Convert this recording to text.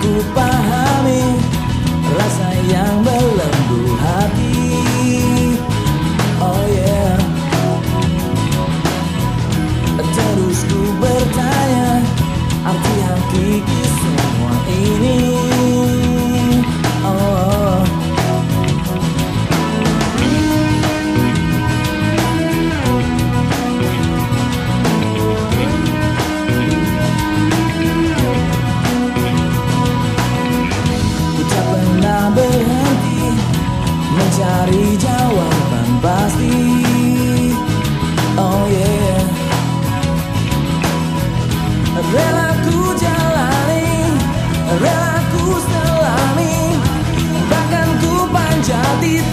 culpa. Cari jawaban pasti. Oh yeah. Rela ku jalani Rela ku selami. Bahkan ku panjati